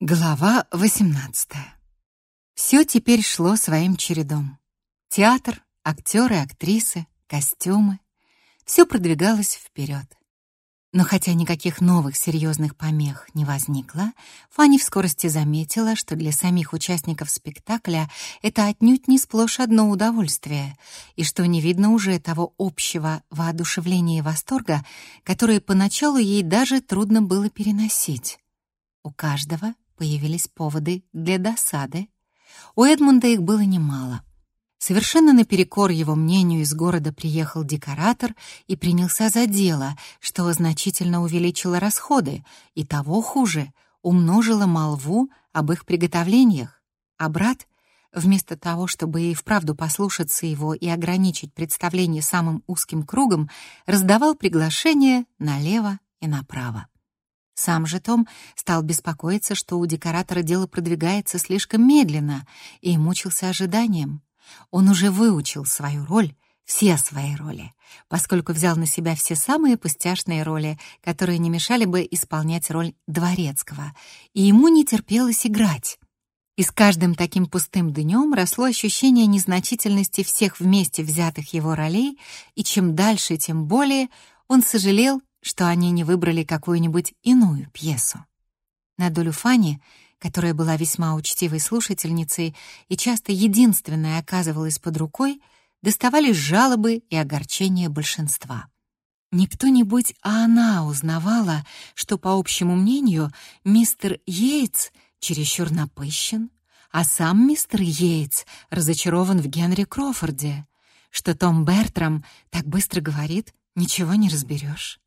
Глава 18. Все теперь шло своим чередом. Театр, актеры, актрисы, костюмы. Все продвигалось вперед. Но хотя никаких новых серьезных помех не возникло, Фанни в скорости заметила, что для самих участников спектакля это отнюдь не сплошь одно удовольствие, и что не видно уже того общего воодушевления и восторга, которое поначалу ей даже трудно было переносить. У каждого появились поводы для досады. У Эдмунда их было немало. Совершенно наперекор его мнению из города приехал декоратор и принялся за дело, что значительно увеличило расходы, и того хуже, умножило молву об их приготовлениях. А брат, вместо того, чтобы и вправду послушаться его и ограничить представление самым узким кругом, раздавал приглашения налево и направо. Сам же Том стал беспокоиться, что у декоратора дело продвигается слишком медленно, и мучился ожиданием. Он уже выучил свою роль, все свои роли, поскольку взял на себя все самые пустяшные роли, которые не мешали бы исполнять роль дворецкого, и ему не терпелось играть. И с каждым таким пустым днем росло ощущение незначительности всех вместе взятых его ролей, и чем дальше, тем более он сожалел, что они не выбрали какую-нибудь иную пьесу. На долю Фани, которая была весьма учтивой слушательницей и часто единственная оказывалась под рукой, доставались жалобы и огорчения большинства. Не кто-нибудь, а она узнавала, что, по общему мнению, мистер Йейтс чересчур напыщен, а сам мистер Йейтс разочарован в Генри Крофорде, что Том Бертрам так быстро говорит, ничего не разберешь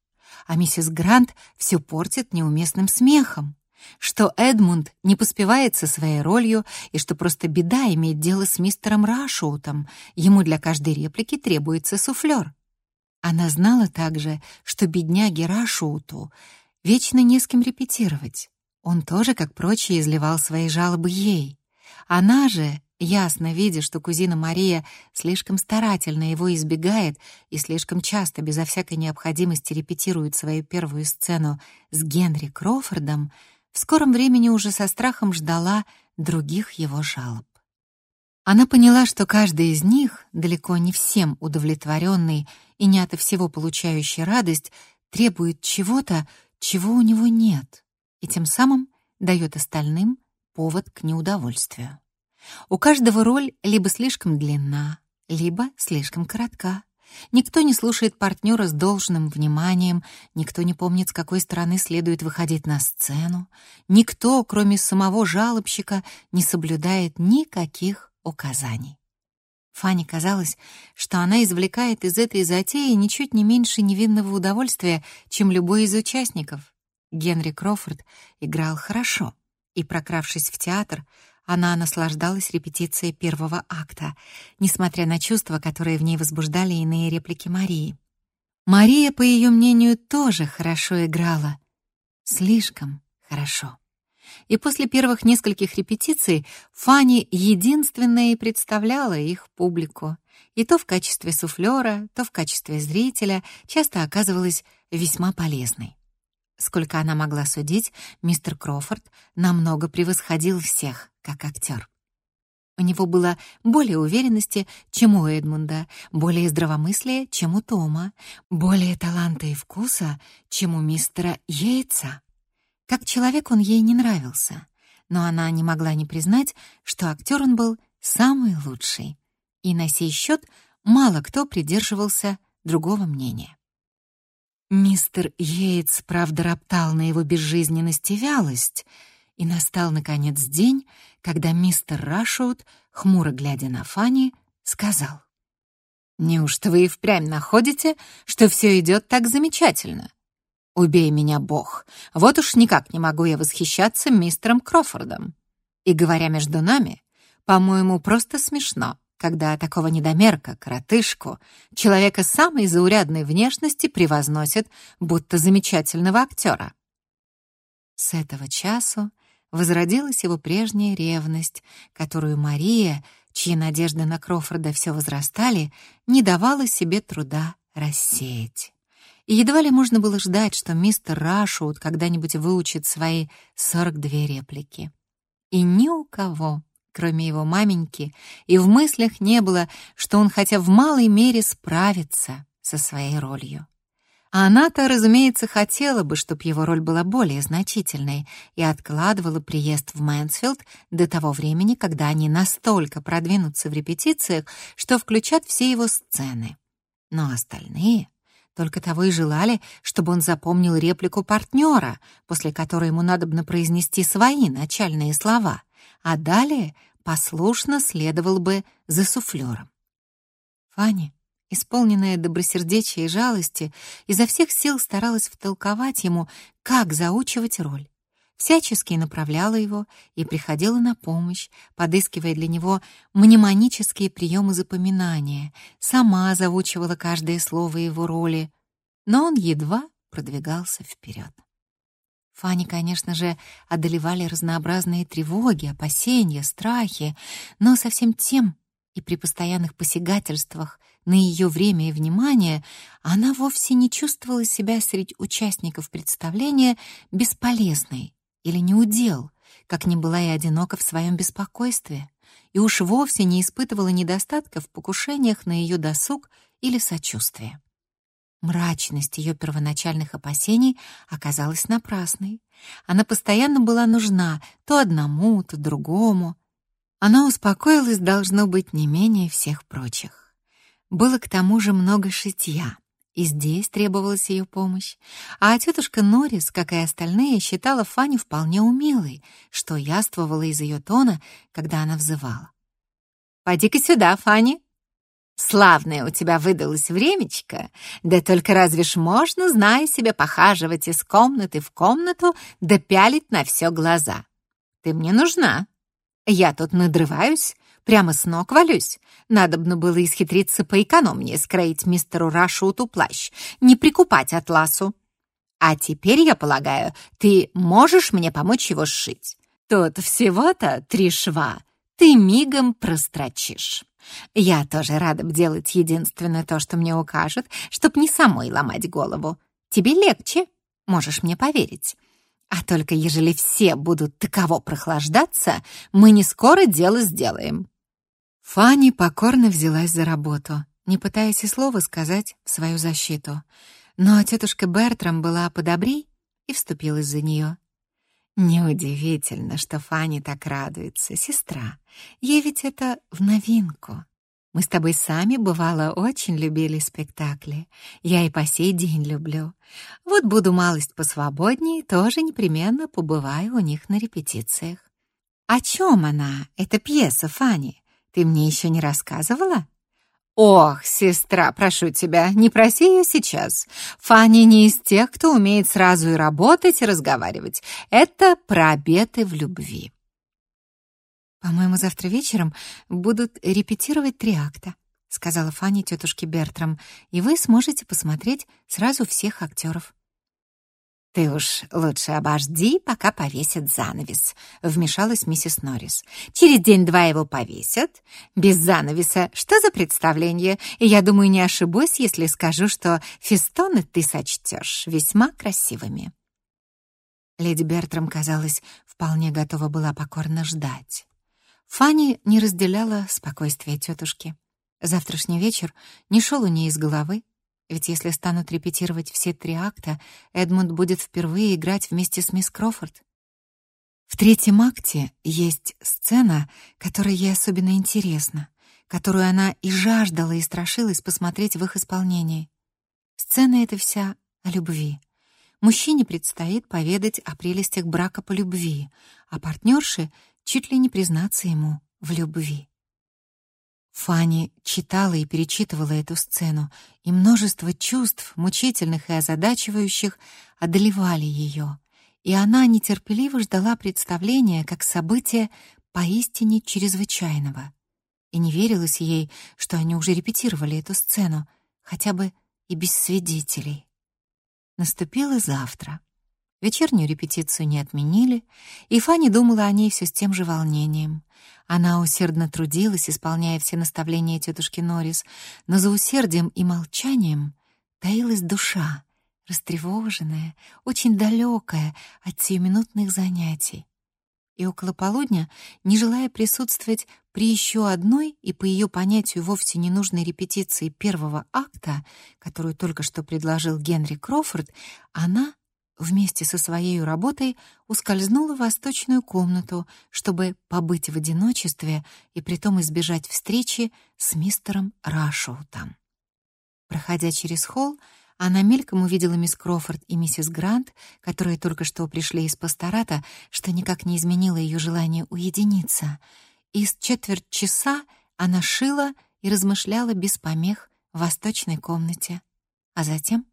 а миссис Грант все портит неуместным смехом, что Эдмунд не поспевает со своей ролью и что просто беда иметь дело с мистером Рашоутом, ему для каждой реплики требуется суфлер. Она знала также, что бедняге Рашоуту вечно не с кем репетировать. Он тоже, как прочие, изливал свои жалобы ей. Она же Ясно видя, что кузина Мария слишком старательно его избегает и слишком часто, безо всякой необходимости, репетирует свою первую сцену с Генри Крофордом, в скором времени уже со страхом ждала других его жалоб. Она поняла, что каждый из них, далеко не всем удовлетворенный и не ото всего получающий радость, требует чего-то, чего у него нет, и тем самым дает остальным повод к неудовольствию. У каждого роль либо слишком длинна, либо слишком коротка. Никто не слушает партнера с должным вниманием, никто не помнит, с какой стороны следует выходить на сцену, никто, кроме самого жалобщика, не соблюдает никаких указаний. Фане казалось, что она извлекает из этой затеи ничуть не меньше невинного удовольствия, чем любой из участников. Генри Крофорд играл хорошо, и, прокравшись в театр, она наслаждалась репетицией первого акта, несмотря на чувства, которые в ней возбуждали иные реплики Марии. Мария, по ее мнению, тоже хорошо играла. Слишком хорошо. И после первых нескольких репетиций Фанни единственная и представляла их публику. И то в качестве суфлера, то в качестве зрителя часто оказывалась весьма полезной. Сколько она могла судить, мистер Крофорд намного превосходил всех как актер. У него было более уверенности, чем у Эдмунда, более здравомыслия, чем у Тома, более таланта и вкуса, чем у мистера Йейтса. Как человек он ей не нравился, но она не могла не признать, что актер он был самый лучший. И на сей счет мало кто придерживался другого мнения. Мистер Йейтс, правда, роптал на его безжизненность и вялость, и настал, наконец, день, когда мистер Рашоут, хмуро глядя на Фанни, сказал. «Неужто вы и впрямь находите, что все идет так замечательно? Убей меня, Бог, вот уж никак не могу я восхищаться мистером Крофордом. И, говоря между нами, по-моему, просто смешно, когда такого недомерка, коротышку, человека самой заурядной внешности превозносят, будто замечательного актера. С этого часу возродилась его прежняя ревность, которую Мария, чьи надежды на Крофорда все возрастали, не давала себе труда рассеять. и едва ли можно было ждать, что мистер Рашуот когда-нибудь выучит свои 42 реплики. И ни у кого, кроме его маменьки, и в мыслях не было, что он хотя в малой мере справится со своей ролью. А она-то, разумеется, хотела бы, чтобы его роль была более значительной, и откладывала приезд в Мэнсфилд до того времени, когда они настолько продвинутся в репетициях, что включат все его сцены. Но остальные только того и желали, чтобы он запомнил реплику партнера, после которой ему надобно произнести свои начальные слова, а далее послушно следовал бы за суфлером. Фанни исполненная добросердечия и жалости, изо всех сил старалась втолковать ему, как заучивать роль. Всячески направляла его и приходила на помощь, подыскивая для него мнемонические приемы запоминания, сама заучивала каждое слово его роли, но он едва продвигался вперед. Фанни, конечно же, одолевали разнообразные тревоги, опасения, страхи, но совсем тем и при постоянных посягательствах на ее время и внимание, она вовсе не чувствовала себя среди участников представления бесполезной или неудел, как не была и одинока в своем беспокойстве, и уж вовсе не испытывала недостатка в покушениях на ее досуг или сочувствие. Мрачность ее первоначальных опасений оказалась напрасной. Она постоянно была нужна то одному, то другому. Она успокоилась, должно быть, не менее всех прочих. Было к тому же много шитья, и здесь требовалась ее помощь. А тетушка Норрис, как и остальные, считала Фанни вполне умелой, что яствовало из ее тона, когда она взывала. «Поди-ка сюда, Фанни!» Славное у тебя выдалось времечко, да только разве ж можно, зная себя, похаживать из комнаты в комнату, да пялить на все глаза? Ты мне нужна. Я тут надрываюсь, Прямо с ног валюсь. Надобно было исхитриться поэкономнее скроить мистеру Рашуту плащ, не прикупать атласу. А теперь, я полагаю, ты можешь мне помочь его сшить. Тут всего-то три шва. Ты мигом прострочишь. Я тоже рада б делать единственное то, что мне укажут, чтоб не самой ломать голову. Тебе легче, можешь мне поверить. А только ежели все будут таково прохлаждаться, мы не скоро дело сделаем. Фанни покорно взялась за работу, не пытаясь и слова сказать в свою защиту. Но тетушка Бертрам была подобрей и вступилась за нее. Неудивительно, что Фанни так радуется, сестра. Ей ведь это в новинку. Мы с тобой сами, бывало, очень любили спектакли. Я и по сей день люблю. Вот буду малость посвободнее, тоже непременно побываю у них на репетициях. О чем она, эта пьеса, Фанни? Ты мне еще не рассказывала? Ох, сестра, прошу тебя, не проси ее сейчас. Фанни не из тех, кто умеет сразу и работать, и разговаривать. Это про обеты в любви. По-моему, завтра вечером будут репетировать три акта, сказала Фанни тетушке Бертрам, и вы сможете посмотреть сразу всех актеров. «Ты уж лучше обожди, пока повесят занавес», — вмешалась миссис Норрис. «Через день-два его повесят. Без занавеса. Что за представление? И я думаю, не ошибусь, если скажу, что фестоны ты сочтешь весьма красивыми». Леди Бертрам, казалось, вполне готова была покорно ждать. Фанни не разделяла спокойствие тетушки. Завтрашний вечер не шел у нее из головы, ведь если станут репетировать все три акта, Эдмунд будет впервые играть вместе с мисс Крофорд. В третьем акте есть сцена, которая ей особенно интересна, которую она и жаждала, и страшилась посмотреть в их исполнении. Сцена эта вся о любви. Мужчине предстоит поведать о прелестях брака по любви, а партнерше чуть ли не признаться ему в любви. Фанни читала и перечитывала эту сцену, и множество чувств, мучительных и озадачивающих, одолевали ее, и она нетерпеливо ждала представления как события поистине чрезвычайного. И не верилось ей, что они уже репетировали эту сцену, хотя бы и без свидетелей. Наступило завтра. Вечернюю репетицию не отменили, и Фанни думала о ней все с тем же волнением. Она усердно трудилась, исполняя все наставления тетушки Норрис, но за усердием и молчанием таилась душа, растревоженная, очень далекая от сиюминутных занятий. И около полудня, не желая присутствовать при еще одной и по ее понятию вовсе ненужной репетиции первого акта, которую только что предложил Генри Крофорд, она вместе со своей работой ускользнула в восточную комнату, чтобы побыть в одиночестве и притом избежать встречи с мистером Рашоутом. Проходя через холл, она мельком увидела мисс Крофорд и миссис Грант, которые только что пришли из пастората, что никак не изменило ее желание уединиться. И с четверть часа она шила и размышляла без помех в восточной комнате. А затем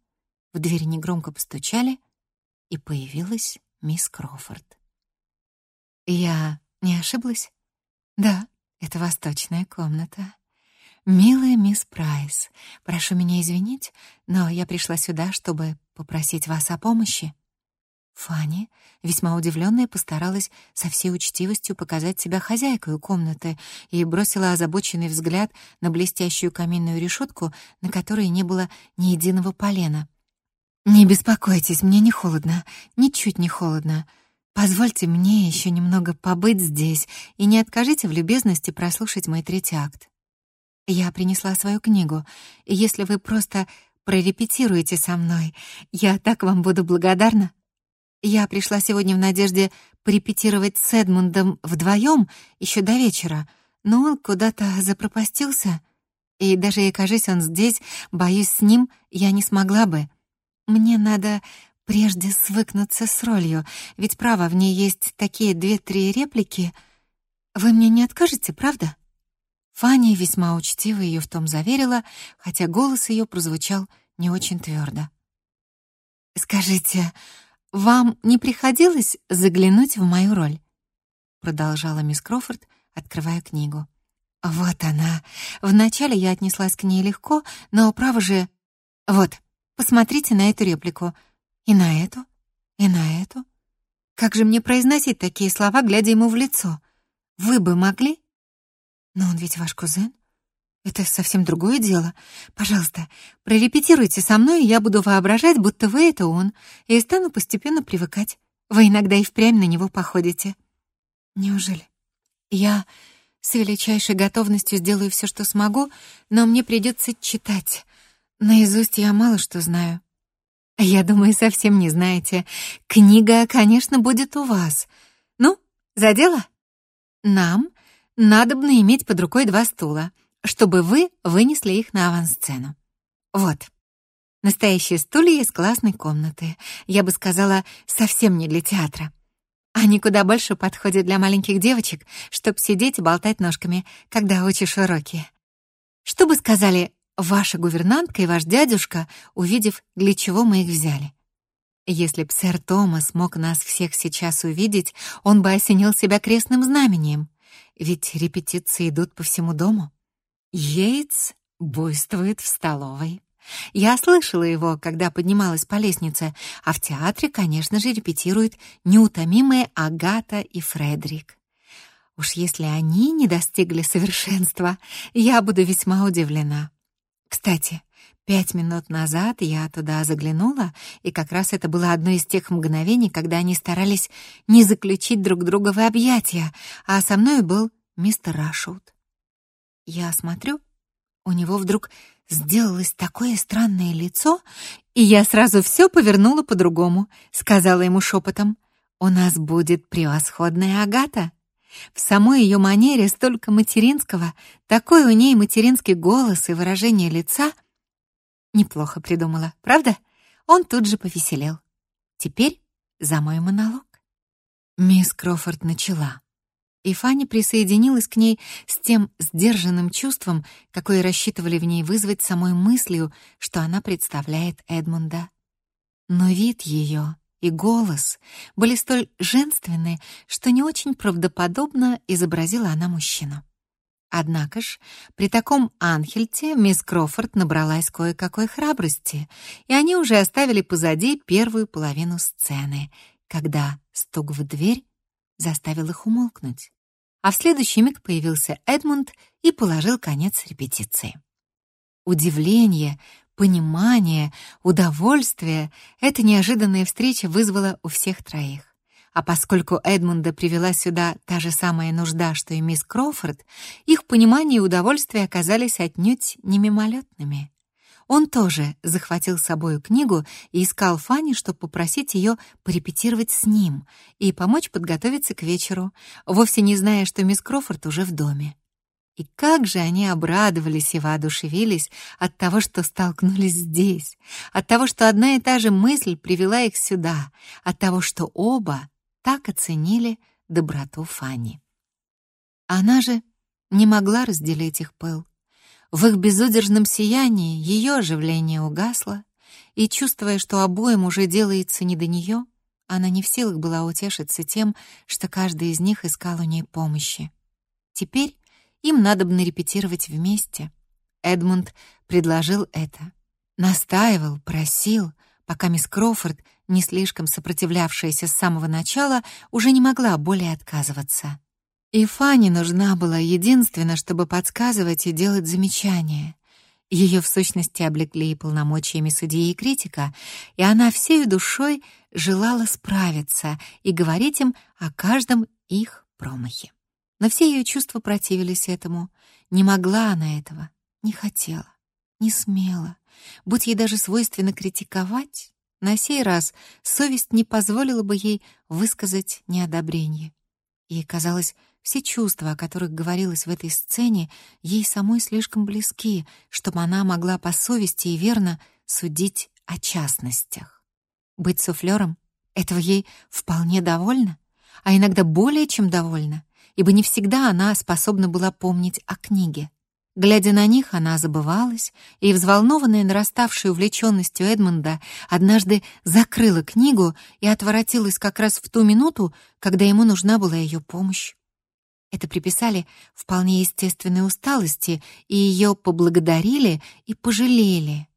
в дверь негромко постучали, и появилась мисс Крофорд. Я не ошиблась? Да, это восточная комната. «Милая мисс Прайс, прошу меня извинить, но я пришла сюда, чтобы попросить вас о помощи». Фанни, весьма удивленная, постаралась со всей учтивостью показать себя хозяйкой комнаты и бросила озабоченный взгляд на блестящую каминную решетку, на которой не было ни единого полена. «Не беспокойтесь, мне не холодно, ничуть не холодно. Позвольте мне еще немного побыть здесь и не откажите в любезности прослушать мой третий акт». Я принесла свою книгу, и если вы просто прорепетируете со мной, я так вам буду благодарна. Я пришла сегодня в надежде порепетировать с Эдмундом вдвоем еще до вечера, но он куда-то запропастился, и даже и он здесь, боюсь, с ним я не смогла бы. Мне надо прежде свыкнуться с ролью, ведь, право, в ней есть такие две-три реплики. Вы мне не откажете, правда?» Фанни весьма учтиво ее в том заверила, хотя голос ее прозвучал не очень твердо. «Скажите, вам не приходилось заглянуть в мою роль?» Продолжала мисс Крофорд, открывая книгу. «Вот она. Вначале я отнеслась к ней легко, но, право же... Вот, посмотрите на эту реплику. И на эту, и на эту. Как же мне произносить такие слова, глядя ему в лицо? Вы бы могли?» Но он ведь ваш кузен. Это совсем другое дело. Пожалуйста, прорепетируйте со мной, и я буду воображать, будто вы — это он, и стану постепенно привыкать. Вы иногда и впрямь на него походите. Неужели? Я с величайшей готовностью сделаю все, что смогу, но мне придется читать. Наизусть я мало что знаю. Я думаю, совсем не знаете. Книга, конечно, будет у вас. Ну, за дело? Нам надобно иметь под рукой два стула, чтобы вы вынесли их на авансцену. Вот. Настоящие стулья из классной комнаты. Я бы сказала, совсем не для театра. Они куда больше подходят для маленьких девочек, чтобы сидеть и болтать ножками, когда учишь уроки. Что бы сказали ваша гувернантка и ваш дядюшка, увидев, для чего мы их взяли? Если б сэр Томас мог нас всех сейчас увидеть, он бы осенил себя крестным знамением. Ведь репетиции идут по всему дому. Йейтс буйствует в столовой. Я слышала его, когда поднималась по лестнице, а в театре, конечно же, репетируют неутомимые Агата и Фредерик. Уж если они не достигли совершенства, я буду весьма удивлена. Кстати, Пять минут назад я туда заглянула, и как раз это было одно из тех мгновений, когда они старались не заключить друг друга в объятия, а со мной был мистер Рашут. Я смотрю, у него вдруг сделалось такое странное лицо, и я сразу все повернула по-другому, сказала ему шепотом. «У нас будет превосходная Агата». В самой ее манере столько материнского, такой у ней материнский голос и выражение лица — Неплохо придумала, правда? Он тут же повеселел. Теперь за мой монолог. Мисс Крофорд начала. И Фанни присоединилась к ней с тем сдержанным чувством, какое рассчитывали в ней вызвать самой мыслью, что она представляет Эдмунда. Но вид ее и голос были столь женственны, что не очень правдоподобно изобразила она мужчину. Однако ж, при таком Анхельте мисс Крофорд набралась кое-какой храбрости, и они уже оставили позади первую половину сцены, когда стук в дверь заставил их умолкнуть. А в следующий миг появился Эдмунд и положил конец репетиции. Удивление, понимание, удовольствие эта неожиданная встреча вызвала у всех троих. А поскольку Эдмунда привела сюда та же самая нужда, что и мисс Кроуфорд, их понимание и удовольствие оказались отнюдь не мимолетными. Он тоже захватил с собой книгу и искал Фанни, чтобы попросить ее порепетировать с ним и помочь подготовиться к вечеру, вовсе не зная, что мисс Крофорд уже в доме. И как же они обрадовались и воодушевились от того, что столкнулись здесь, от того, что одна и та же мысль привела их сюда, от того, что оба так оценили доброту Фанни. Она же не могла разделить их пыл. В их безудержном сиянии ее оживление угасло, и, чувствуя, что обоим уже делается не до нее, она не в силах была утешиться тем, что каждый из них искал у ней помощи. Теперь им надо бы репетировать вместе. Эдмунд предложил это. Настаивал, просил, пока мисс Кроуфорд, не слишком сопротивлявшаяся с самого начала, уже не могла более отказываться. И Фане нужна была единственно, чтобы подсказывать и делать замечания. Ее в сущности облекли и полномочиями судьи и критика, и она всей душой желала справиться и говорить им о каждом их промахе. Но все ее чувства противились этому. Не могла она этого, не хотела, не смела. Будь ей даже свойственно критиковать, на сей раз совесть не позволила бы ей высказать неодобрение. Ей казалось, все чувства, о которых говорилось в этой сцене, ей самой слишком близки, чтобы она могла по совести и верно судить о частностях. Быть суфлером — этого ей вполне довольно, а иногда более чем довольно, ибо не всегда она способна была помнить о книге. Глядя на них, она забывалась, и, взволнованная нараставшей увлеченностью Эдмунда, однажды закрыла книгу и отворотилась как раз в ту минуту, когда ему нужна была ее помощь. Это приписали вполне естественной усталости, и ее поблагодарили и пожалели.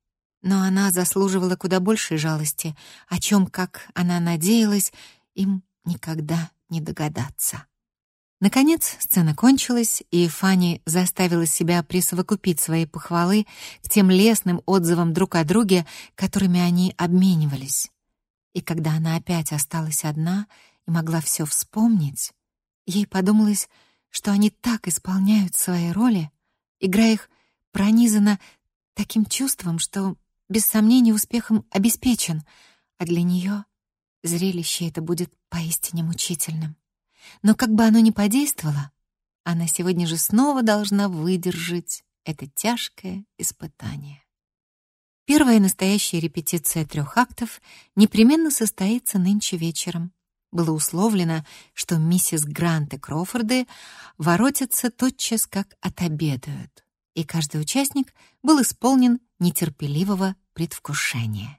Но она заслуживала куда большей жалости, о чем, как она надеялась, им никогда не догадаться. Наконец сцена кончилась, и Фанни заставила себя присовокупить свои похвалы к тем лестным отзывам друг о друге, которыми они обменивались. И когда она опять осталась одна и могла все вспомнить, Ей подумалось, что они так исполняют свои роли, игра их пронизана таким чувством, что без сомнения успехом обеспечен, а для нее зрелище это будет поистине мучительным. Но как бы оно ни подействовало, она сегодня же снова должна выдержать это тяжкое испытание. Первая настоящая репетиция трех актов непременно состоится нынче вечером было условлено, что миссис Грант и Кроуфорды воротятся тотчас, как отобедают, и каждый участник был исполнен нетерпеливого предвкушения.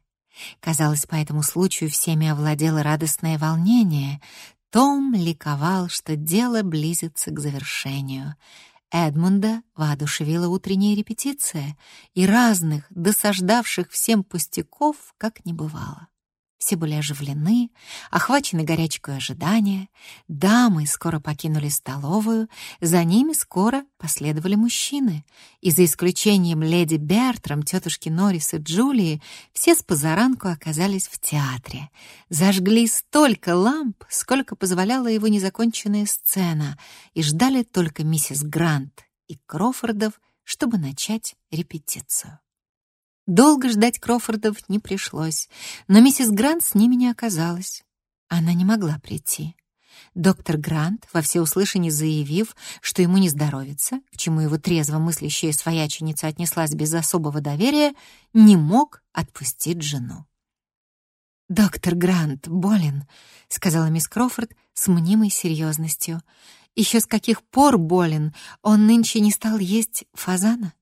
Казалось, по этому случаю всеми овладело радостное волнение. Том ликовал, что дело близится к завершению. Эдмунда воодушевила утренняя репетиция, и разных, досаждавших всем пустяков, как не бывало. Все были оживлены, охвачены горячкой ожидания. Дамы скоро покинули столовую, за ними скоро последовали мужчины. И за исключением леди Бертрам, тетушки Норрис и Джулии, все с позаранку оказались в театре. Зажгли столько ламп, сколько позволяла его незаконченная сцена, и ждали только миссис Грант и Крофордов, чтобы начать репетицию. Долго ждать Крофордов не пришлось, но миссис Грант с ними не оказалась. Она не могла прийти. Доктор Грант, во всеуслышание заявив, что ему не здоровится, к чему его трезво мыслящая свояченица отнеслась без особого доверия, не мог отпустить жену. «Доктор Грант болен», — сказала мисс Крофорд с мнимой серьезностью. «Еще с каких пор болен? Он нынче не стал есть фазана?»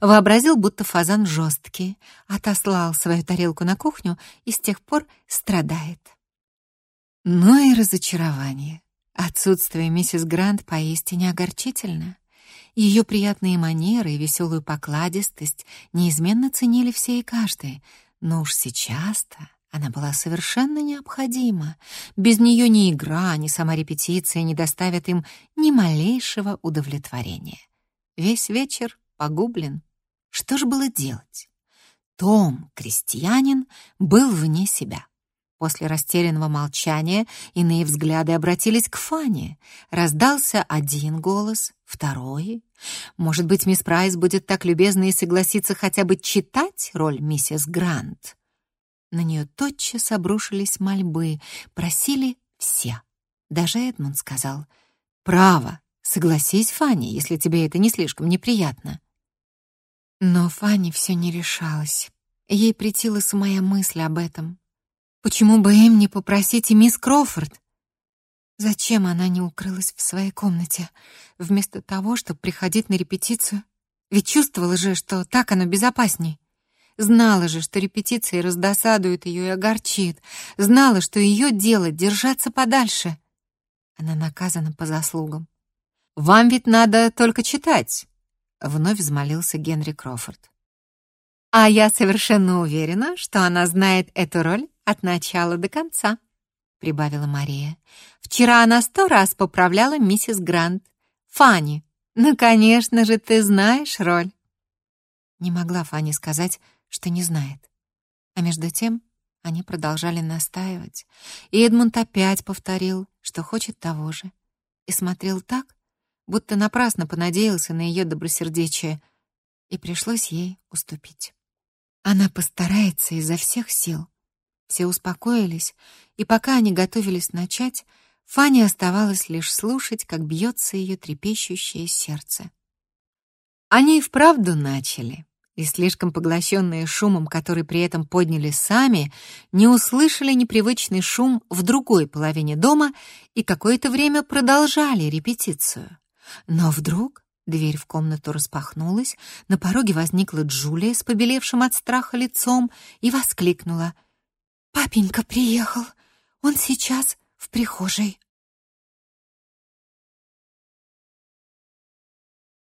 Вообразил, будто фазан жесткий, отослал свою тарелку на кухню и с тех пор страдает. Ну и разочарование. Отсутствие миссис Грант поистине огорчительно. Ее приятные манеры и веселую покладистость неизменно ценили все и каждый, но уж сейчас-то она была совершенно необходима. Без нее ни игра, ни сама репетиция не доставят им ни малейшего удовлетворения. Весь вечер погублен. Что же было делать? Том, крестьянин, был вне себя. После растерянного молчания иные взгляды обратились к Фане. Раздался один голос, второй. Может быть, мисс Прайс будет так любезна и согласится хотя бы читать роль миссис Грант? На нее тотчас обрушились мольбы, просили все. Даже Эдмунд сказал, «Право, согласись, Фанни, если тебе это не слишком неприятно». Но Фанни все не решалась. Ей притила самая мысль об этом. Почему бы им не попросить и мисс Крофорд? Зачем она не укрылась в своей комнате, вместо того, чтобы приходить на репетицию? Ведь чувствовала же, что так оно безопасней. Знала же, что репетиции раздосадуют ее и огорчит. Знала, что ее дело — держаться подальше. Она наказана по заслугам. «Вам ведь надо только читать», — вновь взмолился Генри Крофорд. «А я совершенно уверена, что она знает эту роль от начала до конца», — прибавила Мария. «Вчера она сто раз поправляла миссис Грант. Фанни, ну, конечно же, ты знаешь роль». Не могла Фанни сказать, что не знает. А между тем они продолжали настаивать, и Эдмунд опять повторил, что хочет того же, и смотрел так, будто напрасно понадеялся на ее добросердечие, и пришлось ей уступить. Она постарается изо всех сил. Все успокоились, и пока они готовились начать, Фанни оставалось лишь слушать, как бьется ее трепещущее сердце. Они и вправду начали, и слишком поглощенные шумом, который при этом подняли сами, не услышали непривычный шум в другой половине дома и какое-то время продолжали репетицию. Но вдруг дверь в комнату распахнулась, на пороге возникла Джулия с побелевшим от страха лицом и воскликнула. «Папенька приехал! Он сейчас в прихожей!»